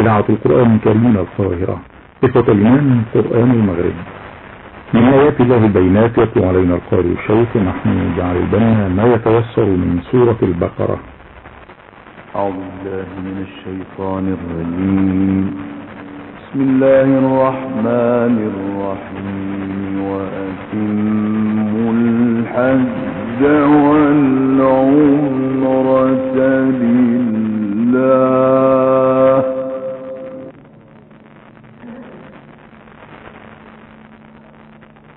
إذاعة القرآن الكريم القاهرة إخوة الإيمان قرآن المغرب. من آيات الله البينات يتلو علينا القارئ الشيخ نحن جعل البنا ما يتوسر من سورة البقرة. أعوذ بالله من الشيطان الرجيم. بسم الله الرحمن الرحيم. وأتموا الحج والعمرة لله.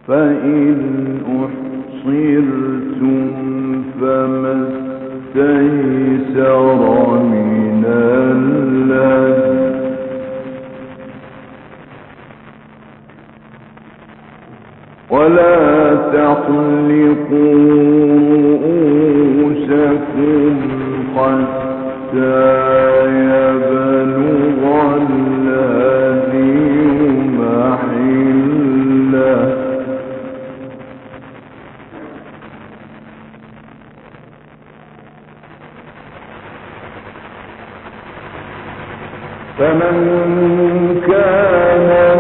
فإن أحصرتم فما استيسر من الذي ولا تحلقوا رؤوسكم حتى يبلغ فمن كان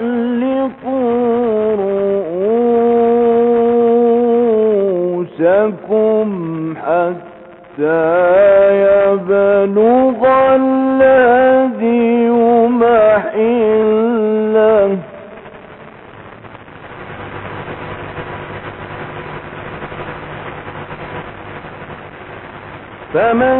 تحلقوا رؤوسكم حتى يبلغ الذي فمن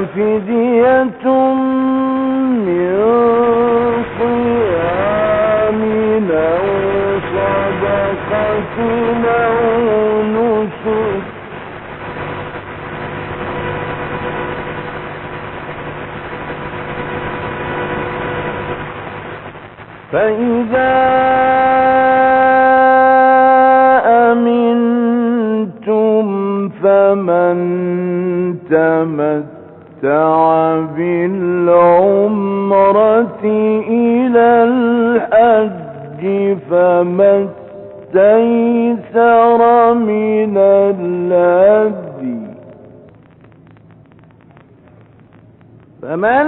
ففدية استيسر من الهدي فمن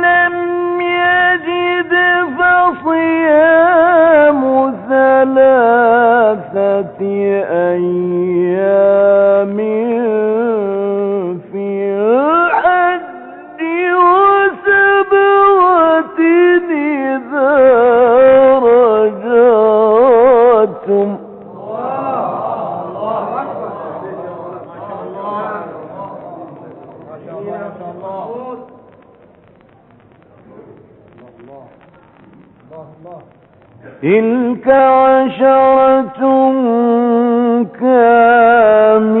لم يجد فصيام ثلاثة أيام رجعتم تلك عشرة كاملة.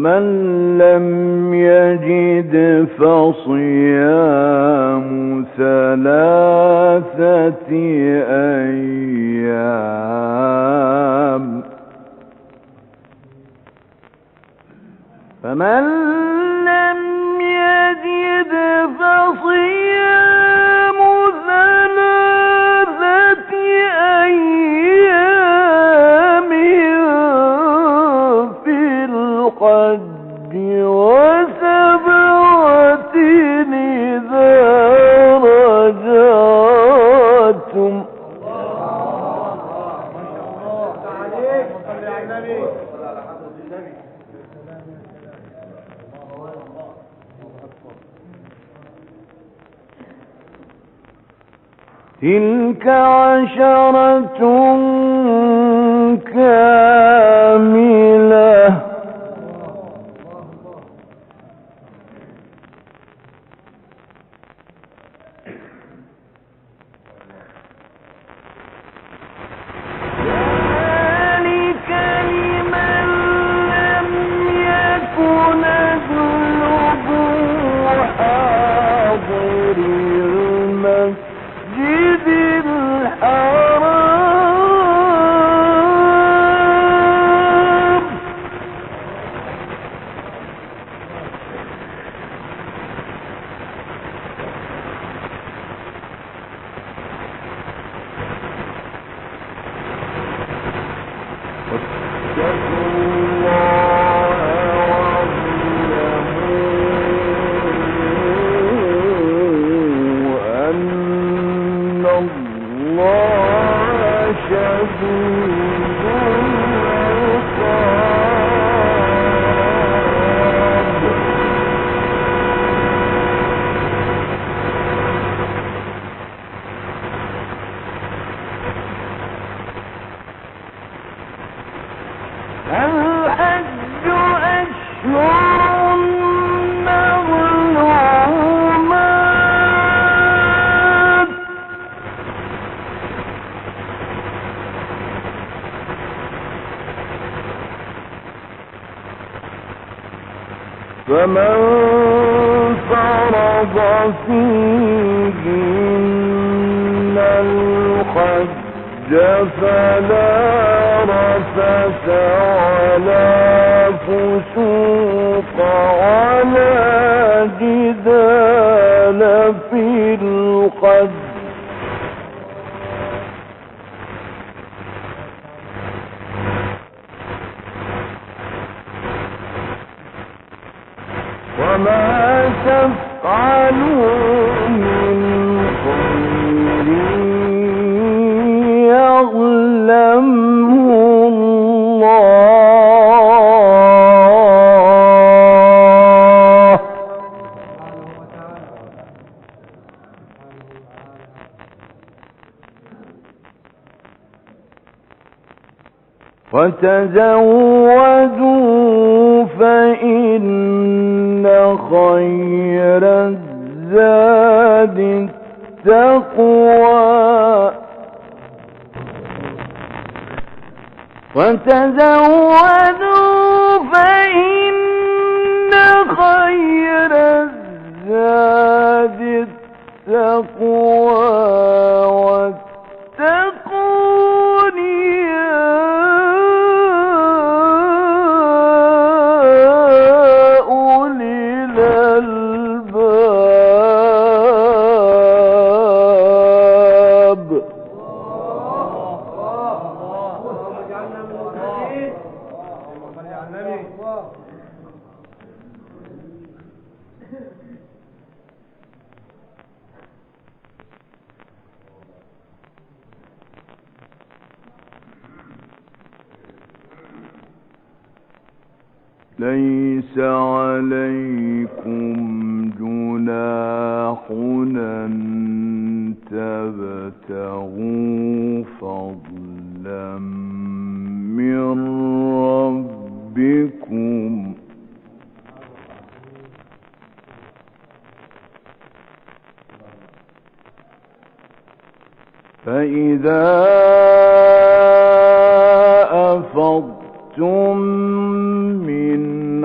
فمن لم يجد فصيام ثلاثة أيام فمن تلك عشرة كاملة. وتزودوا فإن خير الزاد التقوى. وتزودوا فإن خير الزاد التقوى.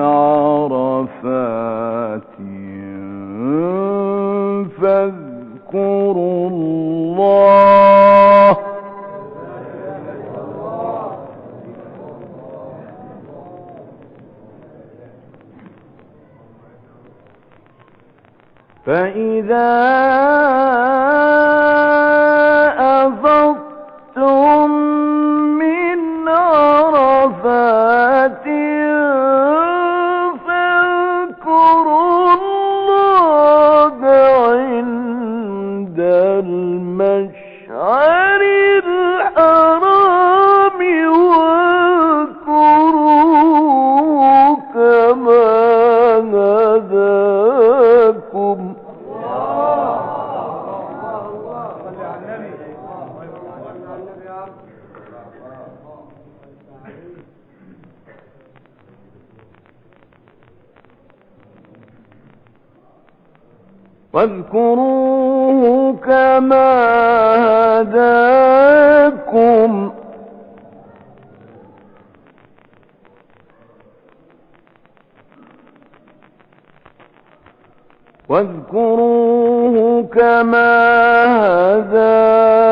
no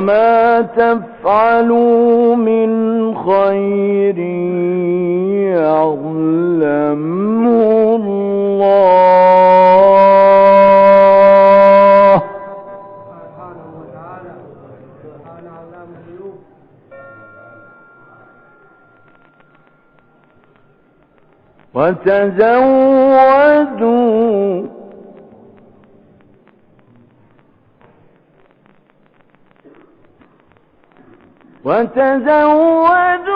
وما تفعلوا من خير يعلمه الله وتزودوا وتزودوا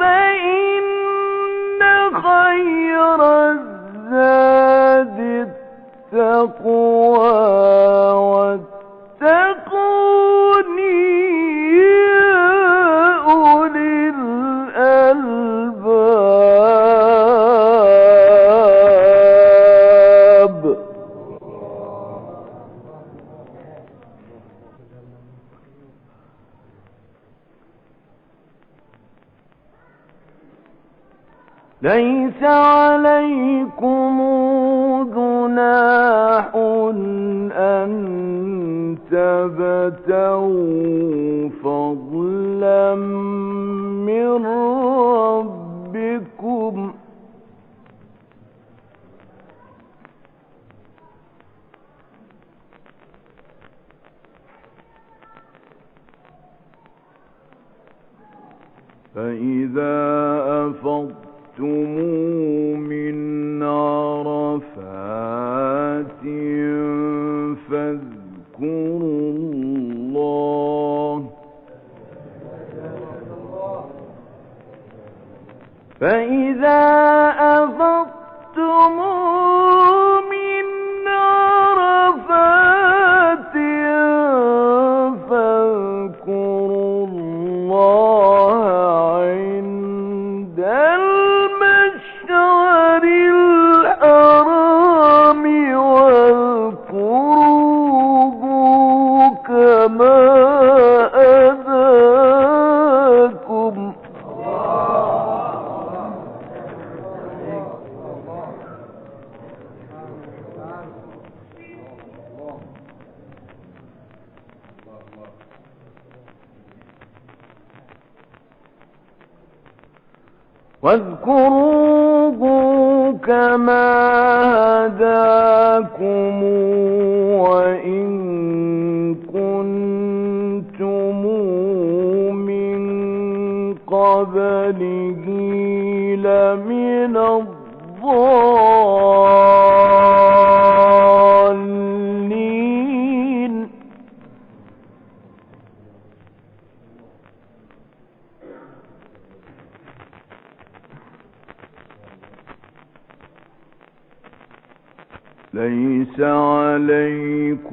فإن خير الزاد التقوى والتقوى. من ربكم. فإذا أفضتم من عرفات فاذكروا فإذا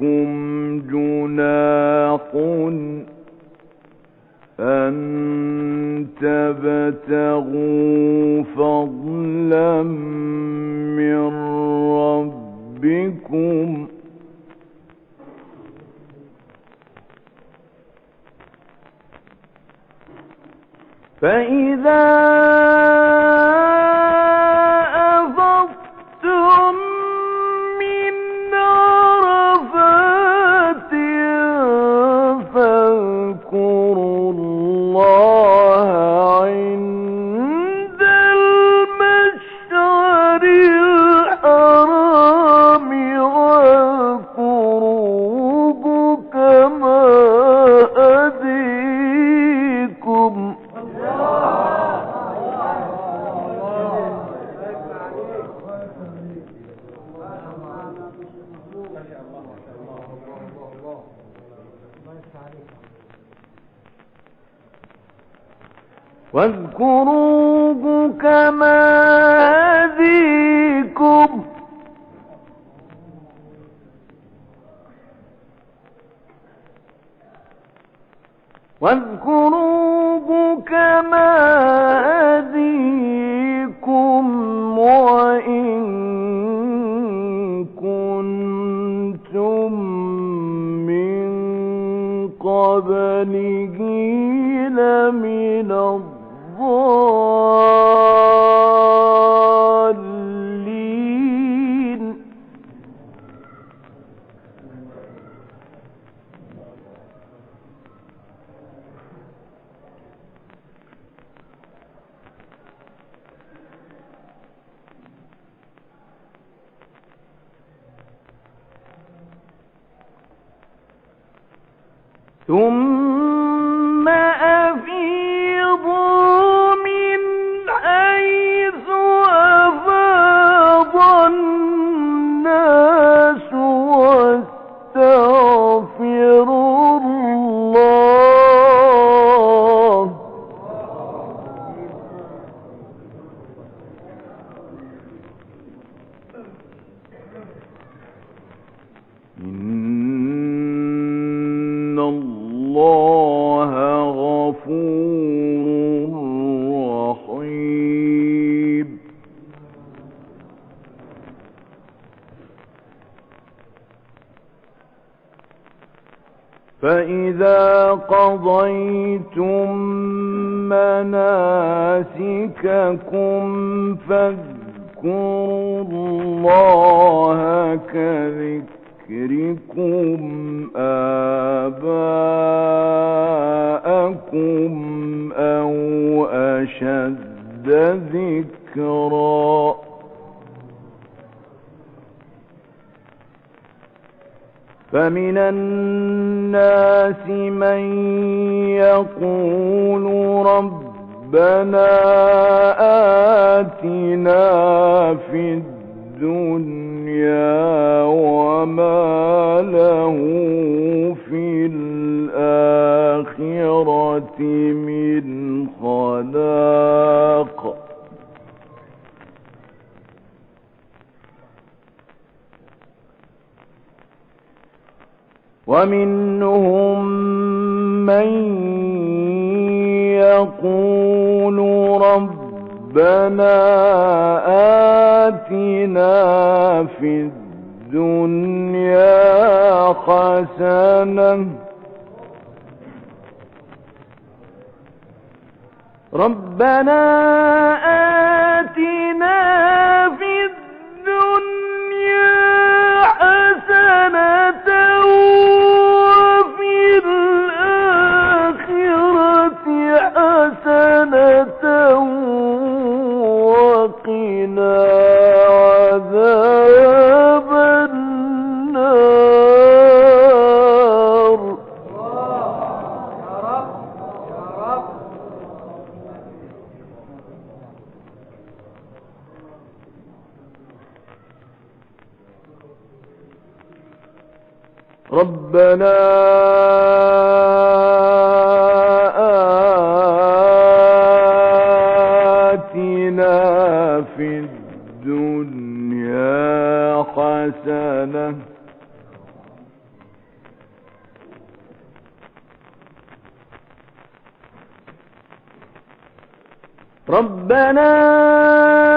لكم واذكروه كما هديكم قضيتم مناسككم فاذكروا الله كذكركم آباءكم أو أشد ذكرًا فمن الناس من يقول ربنا آتنا في الدنيا وما له في الآخرة من خلاق. ومنهم من يقول ربنا آتنا في الدنيا حسنة ربنا آتنا ربنا آتنا في الدنيا حسنة ربنا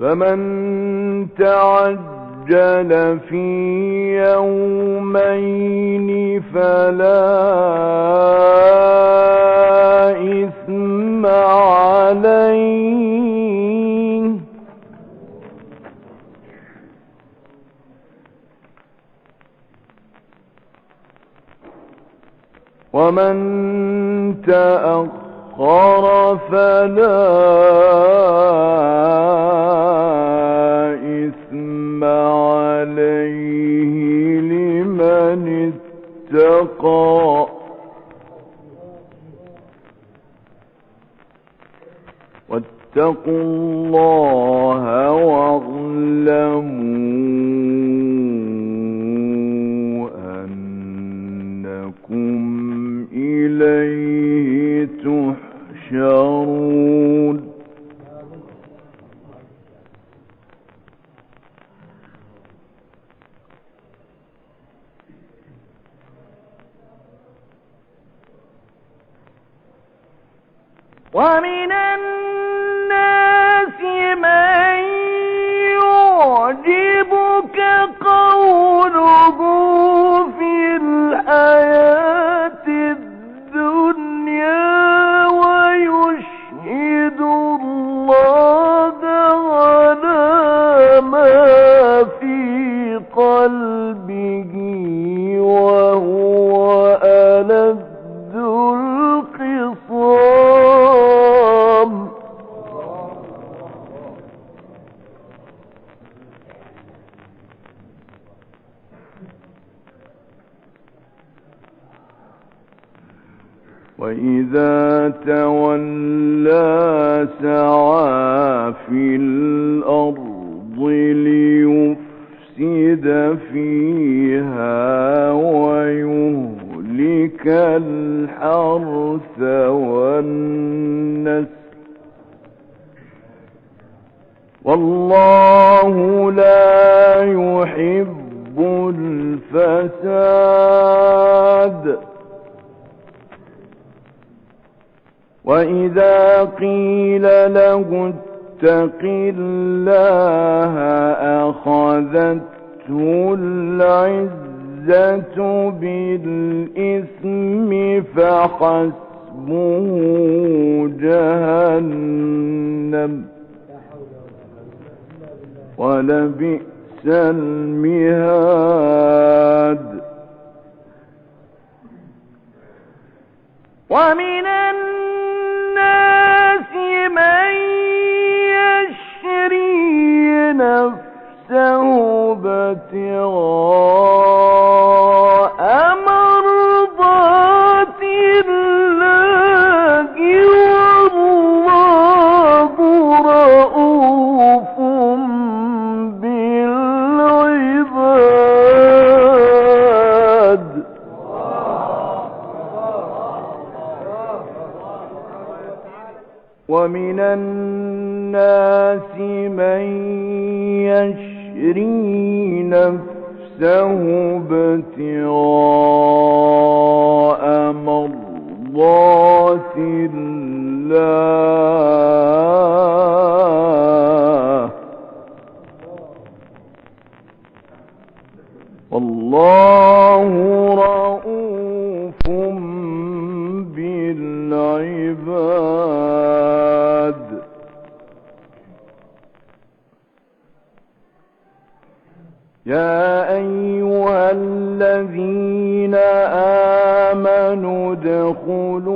فمن تعجل في يومين فلا إثم عليه. ومن تأخر فلا عليه لمن اتقى. واتقوا الله واعلموا أنكم إليه تحشرون. ومن الناس بالإثم فحسبه جهنم. ولبئس المهاد. ومن الناس من يشري نفسه ابتغاء نفسه ابتغاء يا أيها الذين آمنوا ادخلوا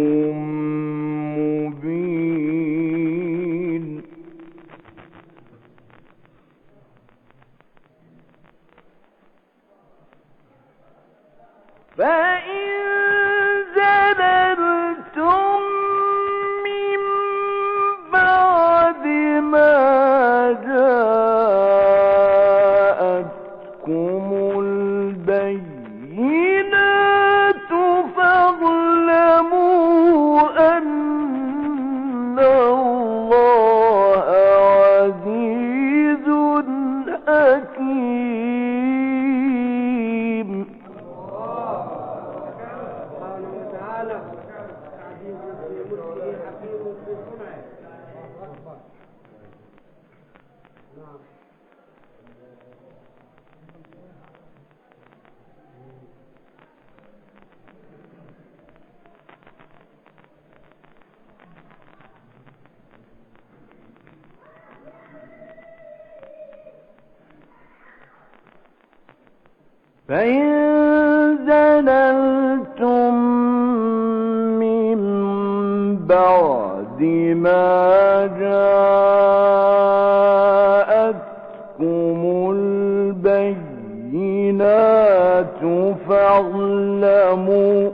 Bye. فإن زللتم من بعد ما جاءتكم البينات فاعلموا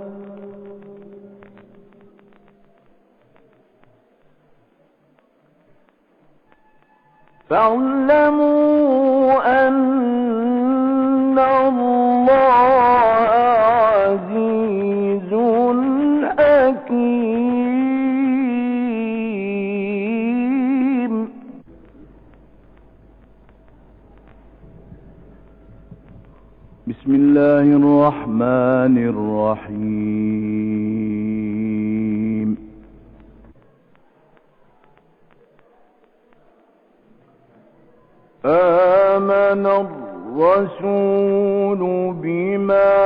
الرحمن الرحيم. آمن الرسول بما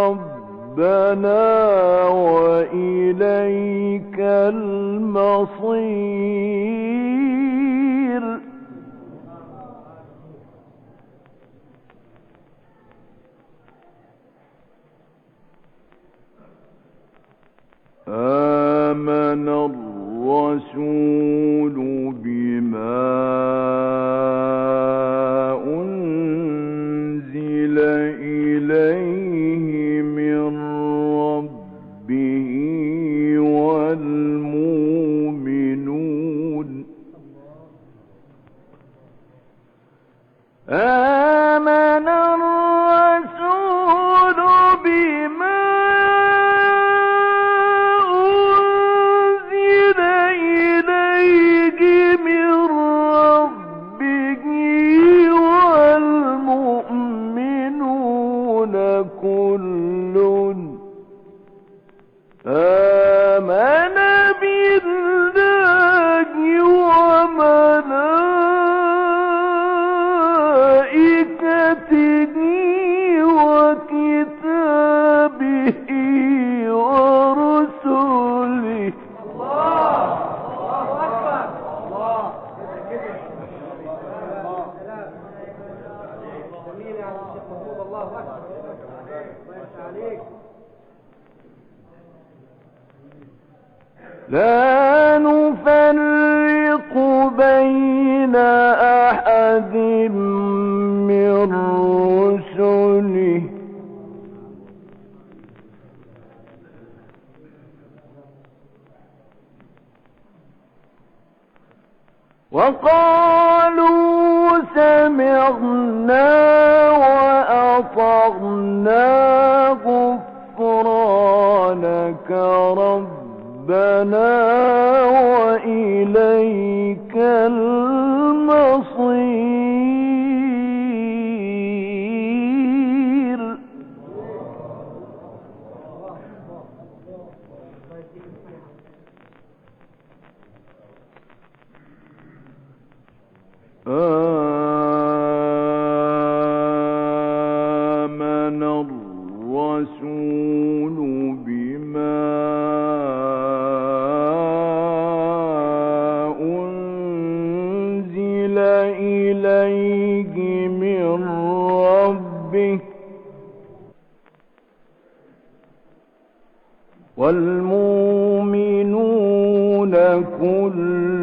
ربنا وإليك المصير. آمن الرسول بما لا نفرق بين أحد من رسله. وقال ربنا وإليك والمؤمنون كل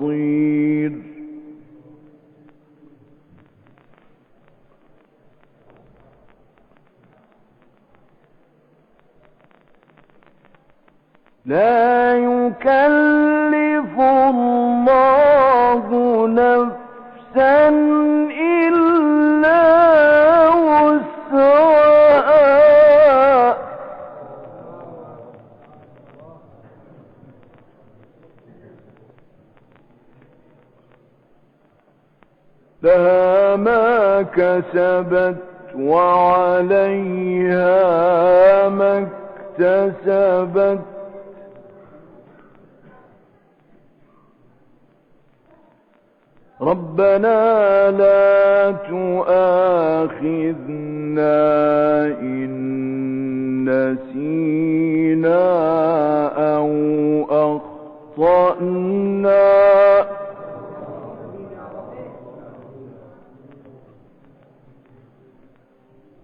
بصير لا يكلم كسبت وعليها ما اكتسبت. ربنا لا تؤاخذنا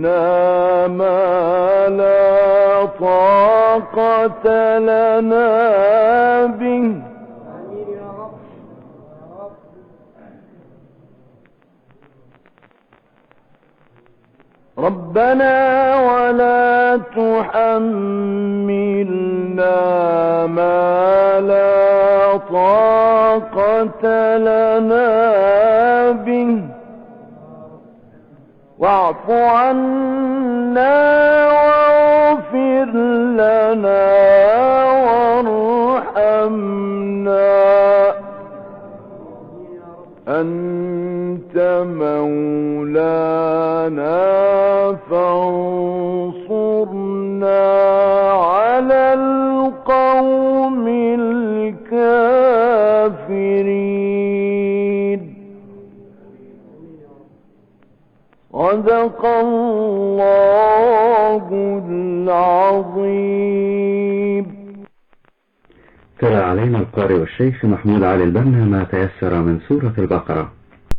تحملنا ما لا طاقة لنا به ربنا ولا تحملنا ما لا طاقة لنا به واعف عنا واغفر لنا وارحمنا. أنت مولانا فانصرنا. صدق الله العظيم. تلا علينا القارئ والشيخ محمود علي البنا ما تيسر من سورة البقرة.